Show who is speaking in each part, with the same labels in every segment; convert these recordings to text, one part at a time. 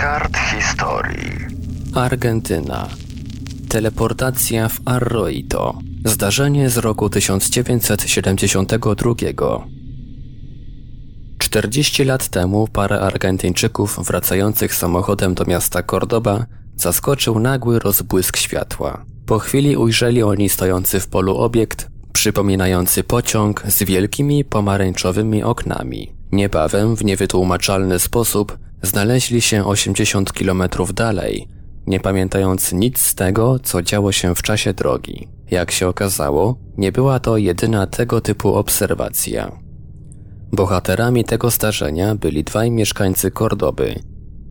Speaker 1: kart historii.
Speaker 2: Argentyna. Teleportacja w Arroito. Zdarzenie z roku 1972. 40 lat temu parę Argentyńczyków wracających samochodem do miasta Cordoba zaskoczył nagły rozbłysk światła. Po chwili ujrzeli oni stojący w polu obiekt, przypominający pociąg z wielkimi pomarańczowymi oknami. Niebawem, w niewytłumaczalny sposób, znaleźli się 80 kilometrów dalej, nie pamiętając nic z tego, co działo się w czasie drogi. Jak się okazało, nie była to jedyna tego typu obserwacja. Bohaterami tego zdarzenia byli dwaj mieszkańcy Kordoby.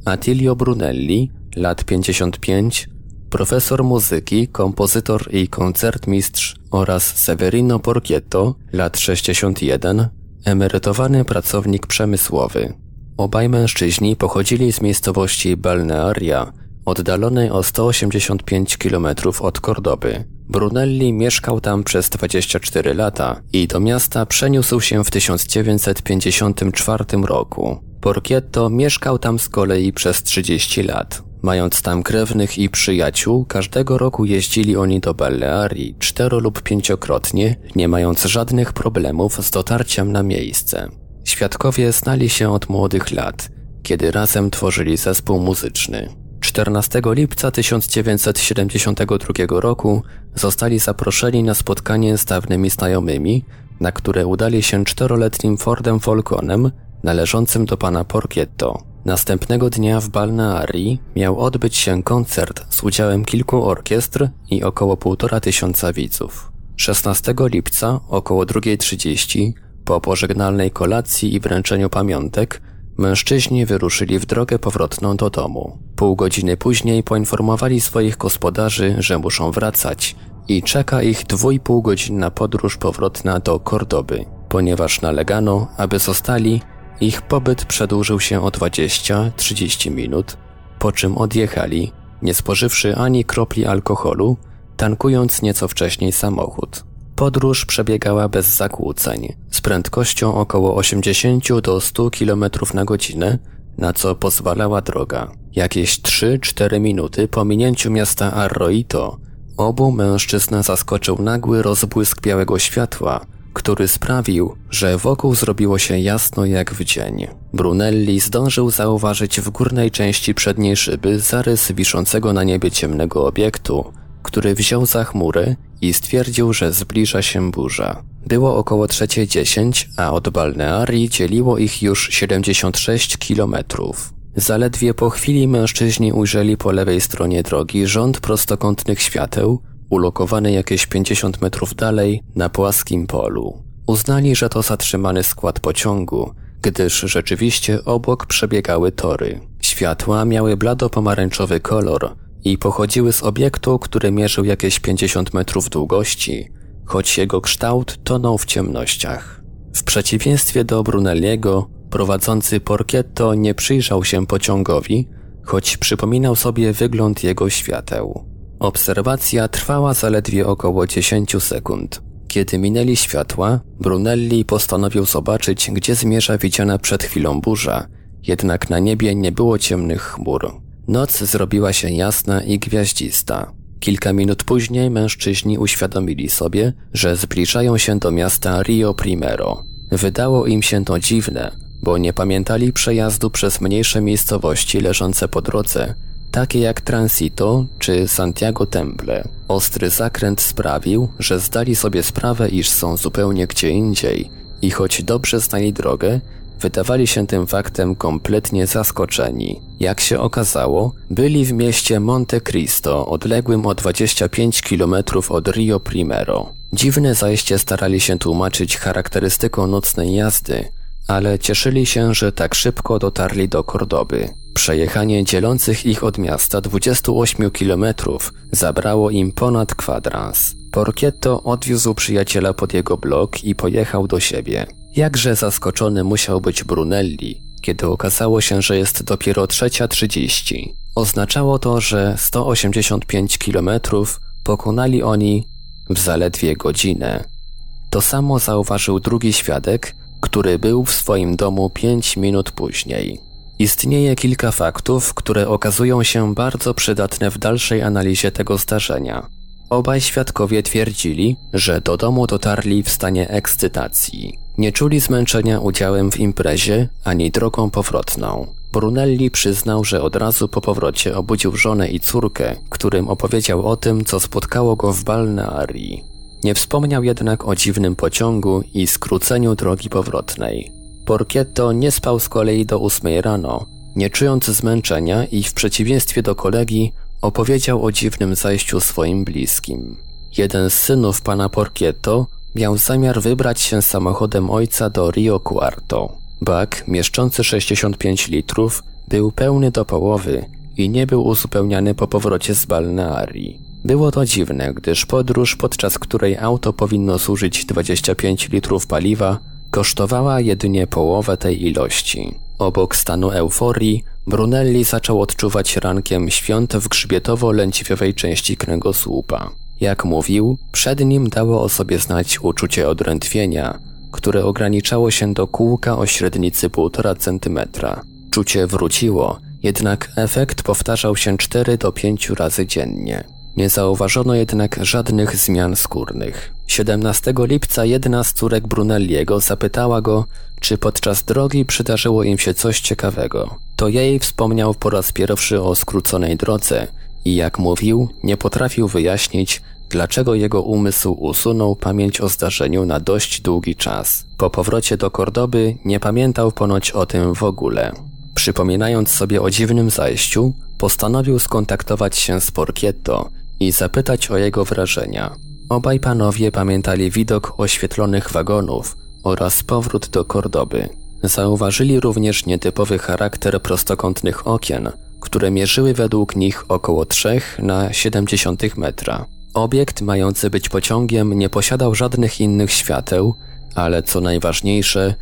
Speaker 2: Attilio Brunelli, lat 55, profesor muzyki, kompozytor i koncertmistrz oraz Severino Porchietto, lat 61, emerytowany pracownik przemysłowy. Obaj mężczyźni pochodzili z miejscowości Balnearia, oddalonej o 185 km od Kordoby. Brunelli mieszkał tam przez 24 lata i do miasta przeniósł się w 1954 roku. Porchietto mieszkał tam z kolei przez 30 lat. Mając tam krewnych i przyjaciół, każdego roku jeździli oni do Balearii cztero lub pięciokrotnie, nie mając żadnych problemów z dotarciem na miejsce. Świadkowie znali się od młodych lat, kiedy razem tworzyli zespół muzyczny. 14 lipca 1972 roku zostali zaproszeni na spotkanie z dawnymi znajomymi, na które udali się czteroletnim Fordem Falconem należącym do pana Porchietto. Następnego dnia w Balnearii miał odbyć się koncert z udziałem kilku orkiestr i około półtora tysiąca widzów. 16 lipca około 2.30 po pożegnalnej kolacji i wręczeniu pamiątek mężczyźni wyruszyli w drogę powrotną do domu. Pół godziny później poinformowali swoich gospodarzy, że muszą wracać i czeka ich dwójpółgodzinna podróż powrotna do Kordoby. Ponieważ nalegano, aby zostali, ich pobyt przedłużył się o 20-30 minut, po czym odjechali, nie spożywszy ani kropli alkoholu, tankując nieco wcześniej samochód. Podróż przebiegała bez zakłóceń, z prędkością około 80 do 100 km na godzinę, na co pozwalała droga. Jakieś 3-4 minuty po minięciu miasta Arroito, obu mężczyzn zaskoczył nagły rozbłysk białego światła, który sprawił, że wokół zrobiło się jasno jak w dzień. Brunelli zdążył zauważyć w górnej części przedniej szyby zarys wiszącego na niebie ciemnego obiektu, który wziął za chmurę i stwierdził, że zbliża się burza. Było około 3.10, a od Balnearii dzieliło ich już 76 kilometrów. Zaledwie po chwili mężczyźni ujrzeli po lewej stronie drogi rząd prostokątnych świateł, ulokowany jakieś 50 metrów dalej na płaskim polu. Uznali, że to zatrzymany skład pociągu, gdyż rzeczywiście obok przebiegały tory. Światła miały blado-pomarańczowy kolor i pochodziły z obiektu, który mierzył jakieś 50 metrów długości, choć jego kształt tonął w ciemnościach. W przeciwieństwie do Brunelliego, prowadzący Porchietto nie przyjrzał się pociągowi, choć przypominał sobie wygląd jego świateł. Obserwacja trwała zaledwie około 10 sekund. Kiedy minęli światła, Brunelli postanowił zobaczyć, gdzie zmierza widziana przed chwilą burza, jednak na niebie nie było ciemnych chmur. Noc zrobiła się jasna i gwiaździsta. Kilka minut później mężczyźni uświadomili sobie, że zbliżają się do miasta Rio Primero. Wydało im się to dziwne, bo nie pamiętali przejazdu przez mniejsze miejscowości leżące po drodze, takie jak Transito czy Santiago Temple. Ostry zakręt sprawił, że zdali sobie sprawę, iż są zupełnie gdzie indziej i choć dobrze znali drogę, wydawali się tym faktem kompletnie zaskoczeni. Jak się okazało, byli w mieście Monte Cristo, odległym o 25 km od Rio Primero. Dziwne zajście starali się tłumaczyć charakterystyką nocnej jazdy, ale cieszyli się, że tak szybko dotarli do Kordoby. Przejechanie dzielących ich od miasta 28 kilometrów zabrało im ponad kwadrans. Porchietto odwiózł przyjaciela pod jego blok i pojechał do siebie. Jakże zaskoczony musiał być Brunelli, kiedy okazało się, że jest dopiero trzecia trzydzieści. Oznaczało to, że 185 kilometrów pokonali oni w zaledwie godzinę. To samo zauważył drugi świadek, który był w swoim domu pięć minut później. Istnieje kilka faktów, które okazują się bardzo przydatne w dalszej analizie tego zdarzenia. Obaj świadkowie twierdzili, że do domu dotarli w stanie ekscytacji. Nie czuli zmęczenia udziałem w imprezie ani drogą powrotną. Brunelli przyznał, że od razu po powrocie obudził żonę i córkę, którym opowiedział o tym, co spotkało go w Balnearii. Nie wspomniał jednak o dziwnym pociągu i skróceniu drogi powrotnej. Porkietto nie spał z kolei do ósmej rano, nie czując zmęczenia i w przeciwieństwie do kolegi opowiedział o dziwnym zajściu swoim bliskim. Jeden z synów pana Porkietto miał zamiar wybrać się samochodem ojca do Rio Cuarto. Bak, mieszczący 65 litrów, był pełny do połowy i nie był uzupełniany po powrocie z balnearii. Było to dziwne, gdyż podróż, podczas której auto powinno służyć 25 litrów paliwa, kosztowała jedynie połowę tej ilości. Obok stanu euforii, Brunelli zaczął odczuwać rankiem świąt w grzbietowo-lędźwiowej części kręgosłupa. Jak mówił, przed nim dało o sobie znać uczucie odrętwienia, które ograniczało się do kółka o średnicy 1,5 cm. Czucie wróciło, jednak efekt powtarzał się 4 do 5 razy dziennie. Nie zauważono jednak żadnych zmian skórnych. 17 lipca jedna z córek Brunelliego zapytała go, czy podczas drogi przydarzyło im się coś ciekawego. To jej wspomniał po raz pierwszy o skróconej drodze i jak mówił, nie potrafił wyjaśnić, dlaczego jego umysł usunął pamięć o zdarzeniu na dość długi czas. Po powrocie do Kordoby nie pamiętał ponoć o tym w ogóle. Przypominając sobie o dziwnym zajściu, postanowił skontaktować się z Porkietto i zapytać o jego wrażenia. Obaj panowie pamiętali widok oświetlonych wagonów oraz powrót do Kordoby. Zauważyli również nietypowy charakter prostokątnych okien, które mierzyły według nich około 3 na 70 metra. Obiekt mający być pociągiem nie posiadał żadnych innych świateł, ale co najważniejsze,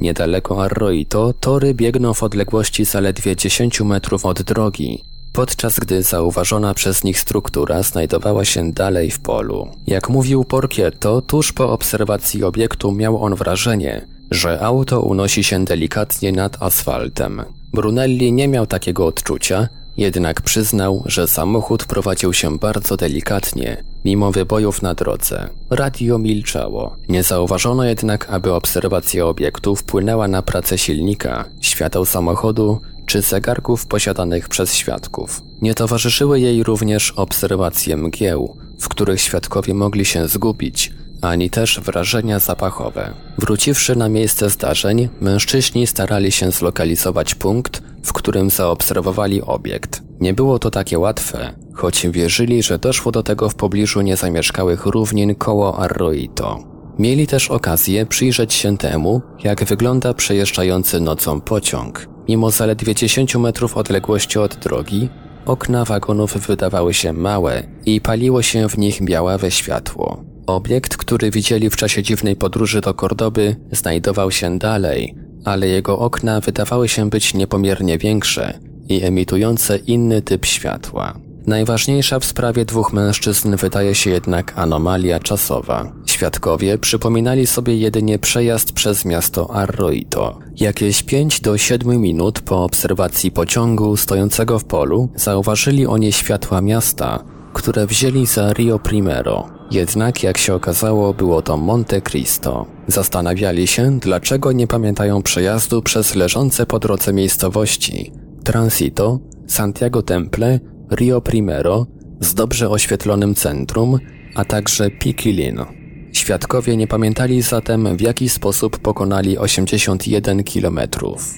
Speaker 2: niedaleko Arroito tory biegną w odległości zaledwie 10 metrów od drogi, podczas gdy zauważona przez nich struktura znajdowała się dalej w polu. Jak mówił Porkietto, tuż po obserwacji obiektu miał on wrażenie, że auto unosi się delikatnie nad asfaltem. Brunelli nie miał takiego odczucia, jednak przyznał, że samochód prowadził się bardzo delikatnie, mimo wybojów na drodze. Radio milczało. Nie zauważono jednak, aby obserwacja obiektu wpłynęła na pracę silnika, świateł samochodu czy zegarków posiadanych przez świadków. Nie towarzyszyły jej również obserwacje mgieł, w których świadkowie mogli się zgubić, ani też wrażenia zapachowe. Wróciwszy na miejsce zdarzeń, mężczyźni starali się zlokalizować punkt, w którym zaobserwowali obiekt. Nie było to takie łatwe, choć wierzyli, że doszło do tego w pobliżu niezamieszkałych równin koło Arroito. Mieli też okazję przyjrzeć się temu, jak wygląda przejeżdżający nocą pociąg. Mimo zaledwie 10 metrów odległości od drogi, okna wagonów wydawały się małe i paliło się w nich białawe światło. Obiekt, który widzieli w czasie dziwnej podróży do Kordoby, znajdował się dalej, ale jego okna wydawały się być niepomiernie większe i emitujące inny typ światła. Najważniejsza w sprawie dwóch mężczyzn wydaje się jednak anomalia czasowa. Świadkowie przypominali sobie jedynie przejazd przez miasto Arroito. Jakieś 5 do 7 minut po obserwacji pociągu stojącego w polu zauważyli oni światła miasta, które wzięli za Rio Primero. Jednak, jak się okazało, było to Monte Cristo. Zastanawiali się, dlaczego nie pamiętają przejazdu przez leżące po drodze miejscowości Transito, Santiago Temple, Rio Primero z dobrze oświetlonym centrum, a także Piquilin. Świadkowie nie pamiętali zatem, w jaki sposób pokonali 81 kilometrów.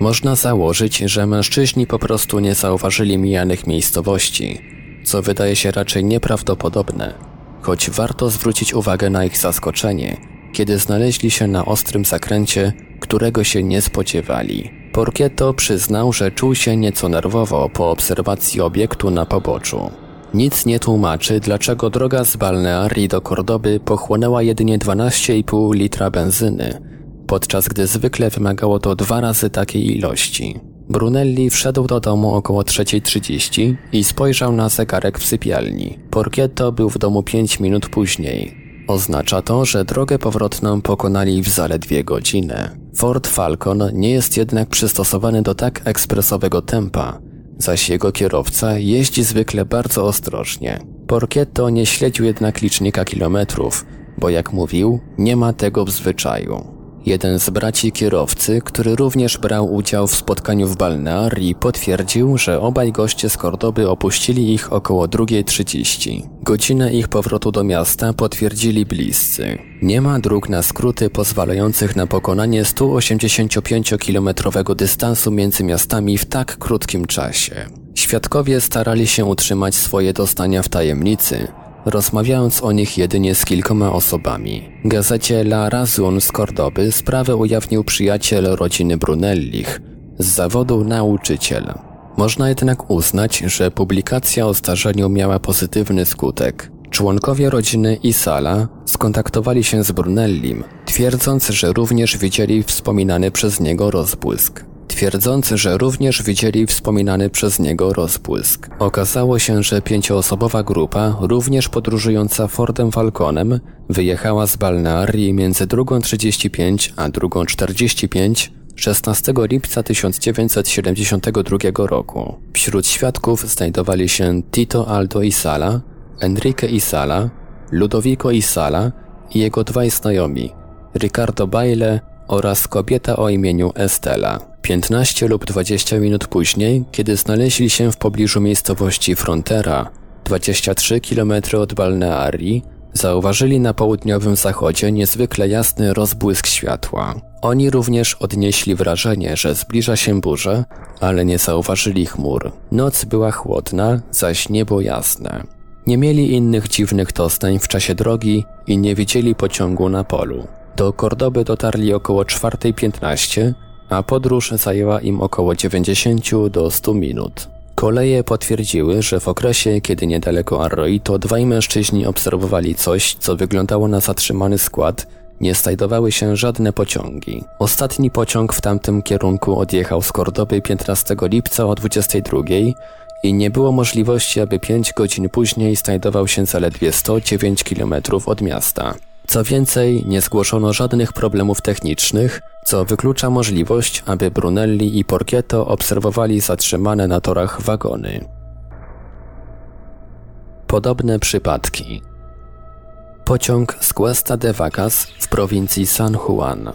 Speaker 2: Można założyć, że mężczyźni po prostu nie zauważyli mijanych miejscowości, co wydaje się raczej nieprawdopodobne, choć warto zwrócić uwagę na ich zaskoczenie, kiedy znaleźli się na ostrym zakręcie, którego się nie spodziewali. Porkietto przyznał, że czuł się nieco nerwowo po obserwacji obiektu na poboczu. Nic nie tłumaczy, dlaczego droga z Balnearii do Kordoby pochłonęła jedynie 12,5 litra benzyny, podczas gdy zwykle wymagało to dwa razy takiej ilości. Brunelli wszedł do domu około 3.30 i spojrzał na zegarek w sypialni. Porkietto był w domu 5 minut później. Oznacza to, że drogę powrotną pokonali w zaledwie godzinę. Ford Falcon nie jest jednak przystosowany do tak ekspresowego tempa, zaś jego kierowca jeździ zwykle bardzo ostrożnie. Porkietto nie śledził jednak licznika kilometrów, bo jak mówił, nie ma tego w zwyczaju. Jeden z braci kierowcy, który również brał udział w spotkaniu w Balnearii, potwierdził, że obaj goście z Kordoby opuścili ich około 2.30. Godzinę ich powrotu do miasta potwierdzili bliscy. Nie ma dróg na skróty pozwalających na pokonanie 185-kilometrowego dystansu między miastami w tak krótkim czasie. Świadkowie starali się utrzymać swoje dostania w tajemnicy, rozmawiając o nich jedynie z kilkoma osobami. Gazecie La Razun z Kordoby sprawę ujawnił przyjaciel rodziny Brunellich, z zawodu nauczyciel. Można jednak uznać, że publikacja o starzeniu miała pozytywny skutek. Członkowie rodziny Isala skontaktowali się z Brunellim, twierdząc, że również widzieli wspominany przez niego rozbłysk twierdząc, że również widzieli wspominany przez niego rozbłysk. Okazało się, że pięcioosobowa grupa, również podróżująca Fordem Falconem, wyjechała z Balnearii między 2.35 a 2.45 16 lipca 1972 roku. Wśród świadków znajdowali się Tito Aldo Isala, Enrique Isala, Ludovico Isala i jego dwaj znajomi, Ricardo Baile oraz kobieta o imieniu Estela. 15 lub 20 minut później, kiedy znaleźli się w pobliżu miejscowości Frontera, 23 km od Balnearii, zauważyli na południowym zachodzie niezwykle jasny rozbłysk światła. Oni również odnieśli wrażenie, że zbliża się burza, ale nie zauważyli chmur. Noc była chłodna, zaś niebo jasne. Nie mieli innych dziwnych dostań w czasie drogi i nie widzieli pociągu na polu. Do Kordoby dotarli około 4.15, a podróż zajęła im około 90 do 100 minut. Koleje potwierdziły, że w okresie, kiedy niedaleko Arroito dwaj mężczyźni obserwowali coś, co wyglądało na zatrzymany skład, nie znajdowały się żadne pociągi. Ostatni pociąg w tamtym kierunku odjechał z Kordoby 15 lipca o 22 i nie było możliwości, aby 5 godzin później znajdował się zaledwie 109 km od miasta. Co więcej, nie zgłoszono żadnych problemów technicznych, co wyklucza możliwość, aby Brunelli i Porchietto obserwowali zatrzymane na torach wagony. Podobne przypadki. Pociąg z Cuesta de Vacas w prowincji San Juan.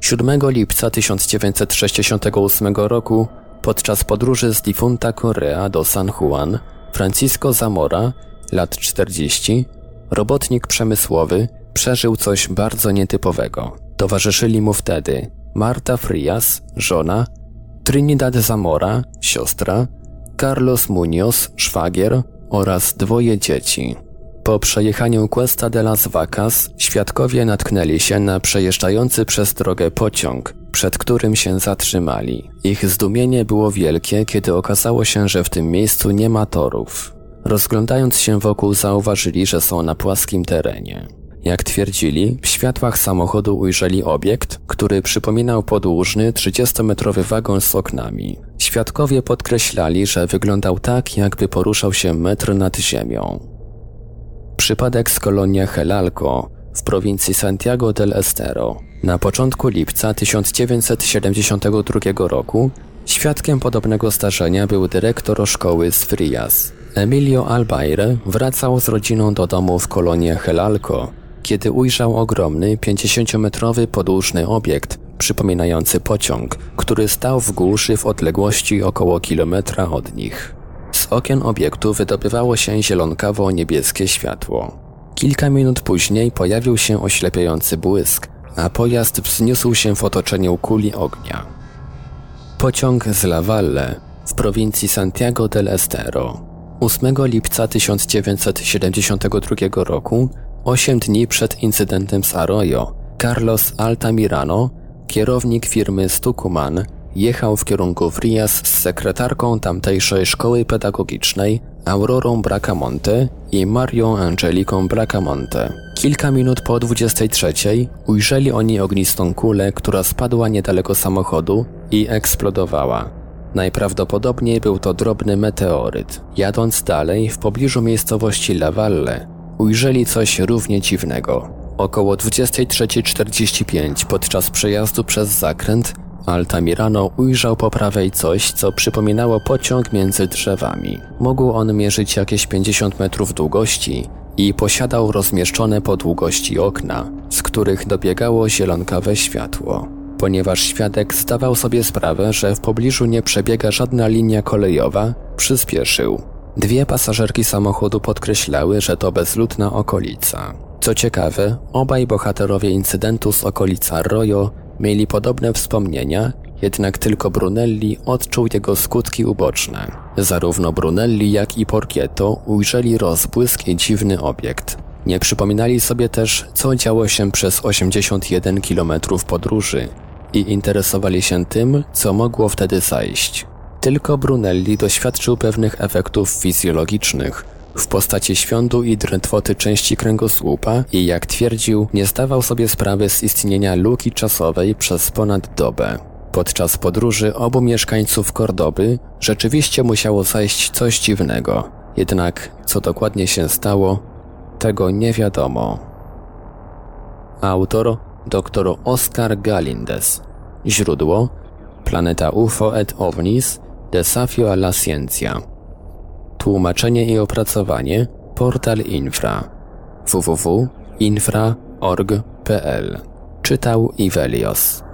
Speaker 2: 7 lipca 1968 roku podczas podróży z Difunta Korea do San Juan Francisco Zamora, lat 40, robotnik przemysłowy, przeżył coś bardzo nietypowego. Towarzyszyli mu wtedy Marta Frias, żona, Trinidad Zamora, siostra, Carlos Munoz, szwagier oraz dwoje dzieci. Po przejechaniu Cuesta de las Vacas świadkowie natknęli się na przejeżdżający przez drogę pociąg, przed którym się zatrzymali. Ich zdumienie było wielkie, kiedy okazało się, że w tym miejscu nie ma torów. Rozglądając się wokół zauważyli, że są na płaskim terenie. Jak twierdzili, w światłach samochodu ujrzeli obiekt, który przypominał podłużny 30-metrowy wagon z oknami. Świadkowie podkreślali, że wyglądał tak, jakby poruszał się metr nad ziemią. Przypadek z kolonia Helalco w prowincji Santiago del Estero. Na początku lipca 1972 roku świadkiem podobnego zdarzenia był dyrektor szkoły z Frias. Emilio Albaire wracał z rodziną do domu w kolonie Helalco, kiedy ujrzał ogromny, 50-metrowy podłużny obiekt, przypominający pociąg, który stał w głuszy w odległości około kilometra od nich. Z okien obiektu wydobywało się zielonkawo-niebieskie światło. Kilka minut później pojawił się oślepiający błysk, a pojazd wzniósł się w otoczeniu kuli ognia. Pociąg z La Valle w prowincji Santiago del Estero 8 lipca 1972 roku Osiem dni przed incydentem z Arroyo, Carlos Altamirano, kierownik firmy Stukuman, jechał w kierunku Frias z sekretarką tamtejszej szkoły pedagogicznej Aurorą Bracamonte i Marią Angeliką Bracamonte. Kilka minut po 23 ujrzeli oni ognistą kulę, która spadła niedaleko samochodu i eksplodowała. Najprawdopodobniej był to drobny meteoryt. Jadąc dalej, w pobliżu miejscowości La Valle, ujrzeli coś równie dziwnego. Około 23.45 podczas przejazdu przez zakręt Altamirano ujrzał po prawej coś, co przypominało pociąg między drzewami. Mógł on mierzyć jakieś 50 metrów długości i posiadał rozmieszczone po długości okna, z których dobiegało zielonkawe światło. Ponieważ świadek zdawał sobie sprawę, że w pobliżu nie przebiega żadna linia kolejowa, przyspieszył. Dwie pasażerki samochodu podkreślały, że to bezludna okolica. Co ciekawe, obaj bohaterowie incydentu z okolica Arroyo mieli podobne wspomnienia, jednak tylko Brunelli odczuł jego skutki uboczne. Zarówno Brunelli, jak i Porchietto ujrzeli rozbłysk i dziwny obiekt. Nie przypominali sobie też, co działo się przez 81 km podróży i interesowali się tym, co mogło wtedy zajść. Tylko Brunelli doświadczył pewnych efektów fizjologicznych w postaci świądu i drętwoty części kręgosłupa i jak twierdził, nie zdawał sobie sprawy z istnienia luki czasowej przez ponad dobę. Podczas podróży obu mieszkańców Kordoby rzeczywiście musiało zajść coś dziwnego, jednak co dokładnie się stało, tego nie wiadomo. Autor dr Oscar Galindes. Źródło Planeta UFO et OVNIS Desafio a la Ciencia. Tłumaczenie i opracowanie Portal Infra www.infra.org.pl Czytał Ivelios.